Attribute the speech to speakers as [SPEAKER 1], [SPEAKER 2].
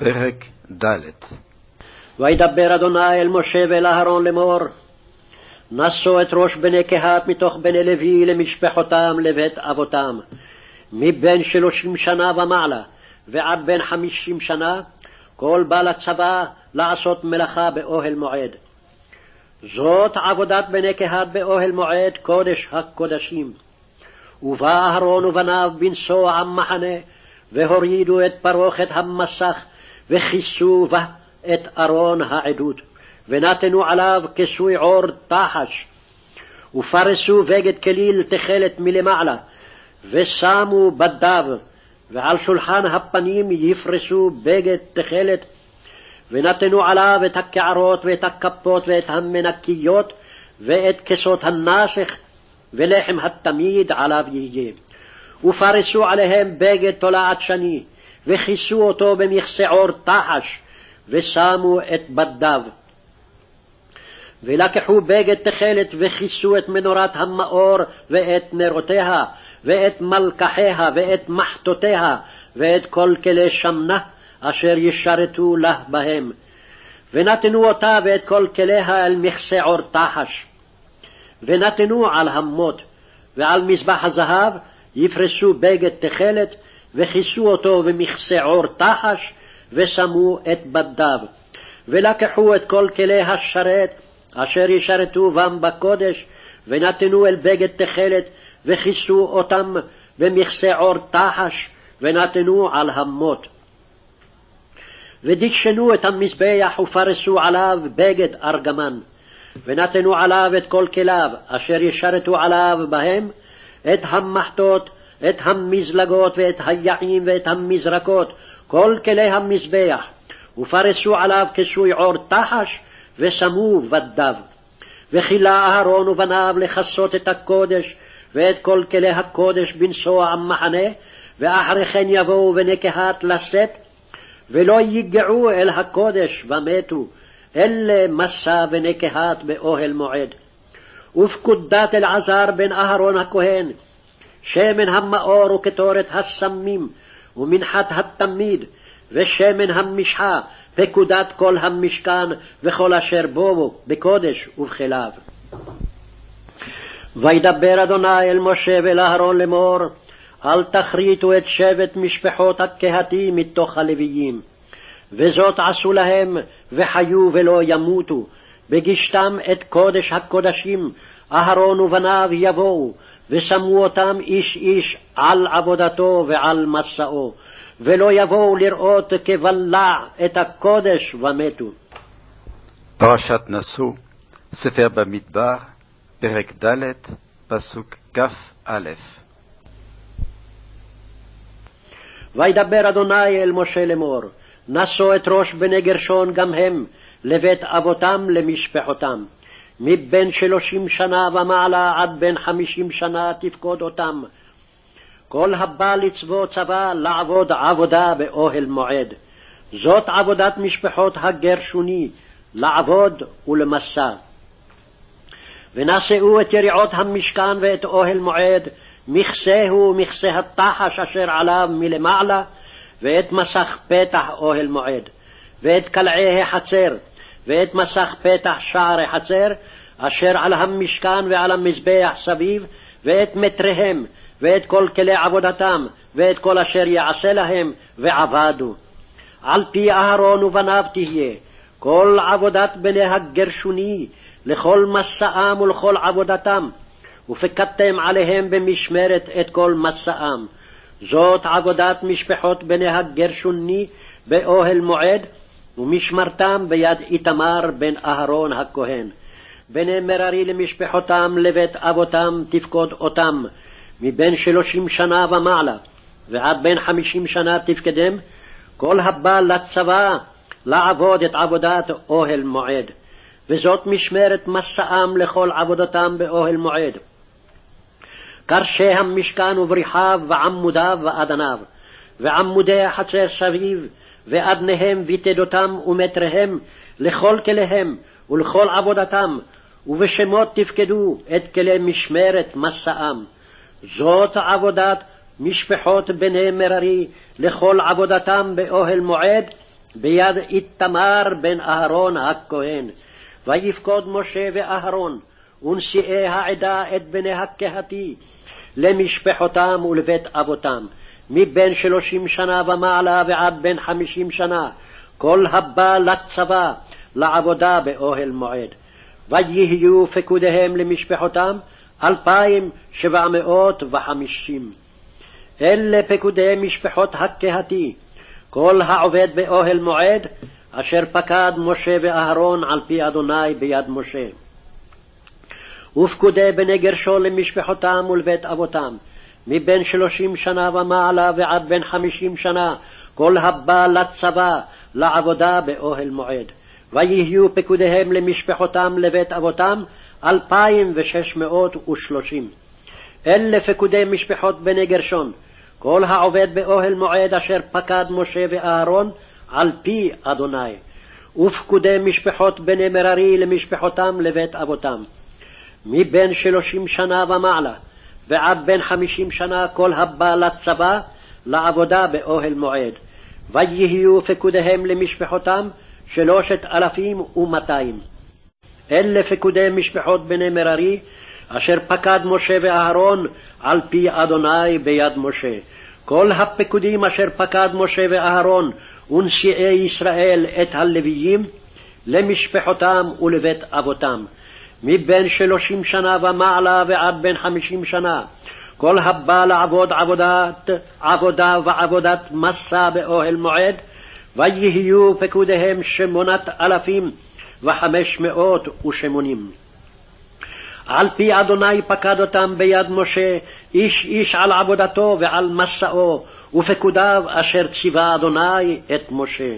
[SPEAKER 1] פרק ד'
[SPEAKER 2] וידבר אדוני אל משה ואל אהרון לאמור, נשאו את ראש בני קהת מתוך בני לוי למשפחותם לבית אבותם, מבין שלושים שנה ומעלה ועד בן חמישים שנה, כל בא לצבא לעשות מלאכה באוהל מועד. זאת עבודת בני קהת באוהל מועד קודש הקודשים. ובא אהרון ובניו בנסוע המחנה, והורידו את פרוכת המסך וכיסו בה את ארון העדות, ונתנו עליו כיסוי עור תחש, ופרסו בגד כליל תכלת מלמעלה, ושמו בדיו, ועל שולחן הפנים יפרסו בגד תכלת, ונתנו עליו את הקערות ואת הכפות ואת המנקיות, ואת כסות הנסך, ולחם התמיד עליו יהיה. ופרסו עליהם בגד תולעת שני, וכיסו אותו במכסה עור תחש, ושמו את בדיו. ולקחו בגד תכלת וכיסו את מנורת המאור ואת נרותיה, ואת מלקחיה ואת מחטותיה, ואת כל כלי שמנה, אשר ישרתו לה בהם. ונתנו אותה ואת כל כליה אל מכסה עור תחש. ונתנו על המות, ועל מזבח הזהב יפרסו בגד תכלת, וכיסו אותו במכסה עור תחש, ושמו את בדיו. ולקחו את כל כלי השרת, אשר ישרתו בם בקודש, ונתנו אל בגד תכלת, וכיסו אותם במכסה עור תחש, ונתנו על המות. ודשנו את המזבח ופרסו עליו בגד ארגמן, ונתנו עליו את כל כליו, אשר ישרתו עליו בהם, את המחטות, את המזלגות ואת היעים ואת המזרקות, כל כלי המזבח, ופרסו עליו כיסוי עור תחש, ושמו בדיו. וכילה אהרון ובניו לכסות את הקודש, ואת כל כלי הקודש בנסוע המחנה, ואחרי כן יבואו בני קהת לשאת, ולא ייגעו אל הקודש ומתו, אלה מסע בני קהת באוהל מועד. ופקודת אלעזר בן אהרון הכהן, שמן המאור וקטורת הסמים, ומנחת התמיד, ושמן המשחה, פקודת כל המשכן, וכל אשר בו בקודש ובכליו. וידבר אדוני אל משה ואל אהרון לאמור, אל תכריתו את שבט משפחות הקהתי מתוך הלוויים. וזאת עשו להם, וחיו ולא ימותו, בגישתם את קודש הקודשים, אהרון ובניו יבואו, ושמו אותם איש איש על עבודתו ועל מסעו, ולא יבואו לראות כבלע את הקודש ומתו.
[SPEAKER 1] פרשת נשוא, ספר במדבר, פרק ד', פסוק כ"א.
[SPEAKER 2] וידבר אדוני אל משה לאמור, נשוא את ראש בני גרשון גם הם, לבית אבותם למשפחותם. מבין שלושים שנה ומעלה עד בין חמישים שנה תפקוד אותם. כל הבא לצבוא צבא לעבוד עבודה באוהל מועד. זאת עבודת משפחות הגרשוני, לעבוד ולמסע. ונשאו את יריעות המשכן ואת אוהל מועד, מכסהו מכסה התחש אשר עליו מלמעלה, ואת מסך פתח אוהל מועד, ואת קלעי החצר, ואת מסך פתח שער החצר, אשר על המשכן ועל המזבח סביב, ואת מטריהם, ואת כל כלי עבודתם, ואת כל אשר יעשה להם, ועבדו. על פי אהרון ובניו תהיה, כל עבודת בני הגרשוני, לכל מסעם ולכל עבודתם, ופקדתם עליהם במשמרת את כל מסעם. זאת עבודת משפחות בני הגרשוני באוהל מועד, ומשמרתם ביד איתמר בן אהרון הכהן. בני מררי למשפחותם לבית אבותם תפקוד אותם, מבין שלושים שנה ומעלה, ועד בין חמישים שנה תפקדם, כל הבא לצבא לעבוד את עבודת אוהל מועד, וזאת משמרת מסעם לכל עבודתם באוהל מועד. קרשי המשכן ובריחיו ועמודיו ואדניו, ועמודי החצר סביב, ואדניהם ויתדותם ומטריהם, לכל כליהם ולכל עבודתם, ובשמות תפקדו את כלי משמרת מסעם. זאת עבודת משפחות בני מררי לכל עבודתם באוהל מועד, ביד איתמר בן אהרון הכהן. ויפקוד משה ואהרון ונשיאי העדה את בני הקהתי למשפחותם ולבית אבותם, מבין שלושים שנה ומעלה ועד בן חמישים שנה, כל הבא לצבא לעבודה באוהל מועד. ויהיו פקודיהם למשפחותם אלפיים שבע מאות וחמישים. אלה פקודי משפחות הקהתי, כל העובד באוהל מועד, אשר פקד משה ואהרון על פי אדוני ביד משה. ופקודי בני גרשון למשפחותם ולבית אבותם, מבין שלושים שנה ומעלה ועד בן חמישים שנה, כל הבא לצבא, לעבודה באוהל מועד. ויהיו פקודיהם למשפחותם לבית אבותם, אלפיים ושש מאות ושלושים. אלה פקודי משפחות בני גרשון, כל העובד באוהל מועד אשר פקד משה ואהרון, על פי אדוני. ופקודי משפחות בני מררי למשפחותם לבית אבותם. מבין שלושים שנה ומעלה, ועד בן חמישים שנה כל הבא לצבא, לעבודה באוהל מועד. ויהיו פקודיהם למשפחותם שלושת אלפים ומאתיים. אלה פקודי משפחות בני מררי, אשר פקד משה ואהרון על פי אדוני ביד משה. כל הפקודים אשר פקד משה ואהרון ונשיאי ישראל את הלוויים, למשפחותם ולבית אבותם. מבין שלושים שנה ומעלה ועד בן חמישים שנה, כל הבא לעבוד עבודת עבודה ועבודת מסע באוהל מועד, ויהיו פקודיהם שמונת אלפים וחמש מאות ושמונים. על פי אדוני פקד אותם ביד משה, איש איש על עבודתו ועל מסעו, ופקודיו אשר ציווה אדוני את משה.